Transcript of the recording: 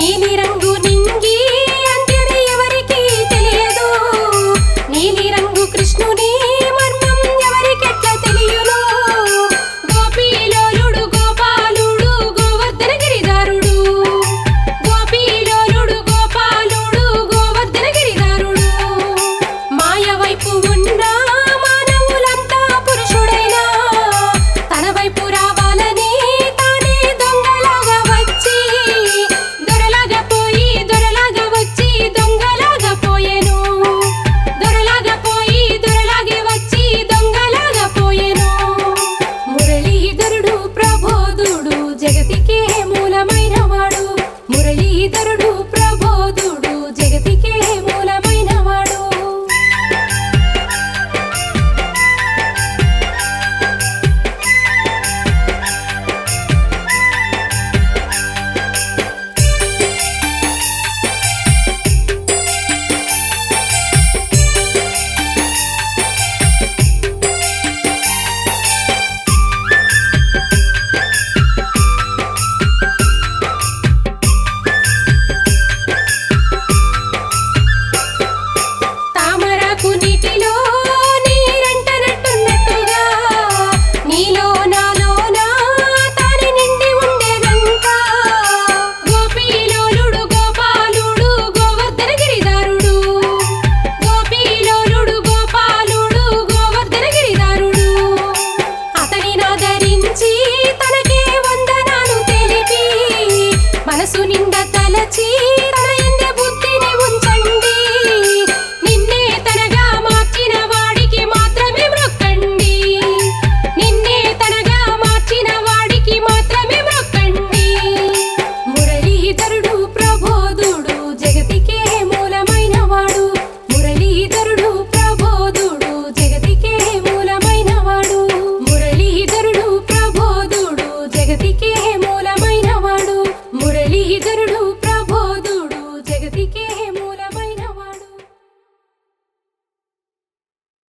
ನೀಲಿ శ్రీధరుడు మనసు నిండా తలచి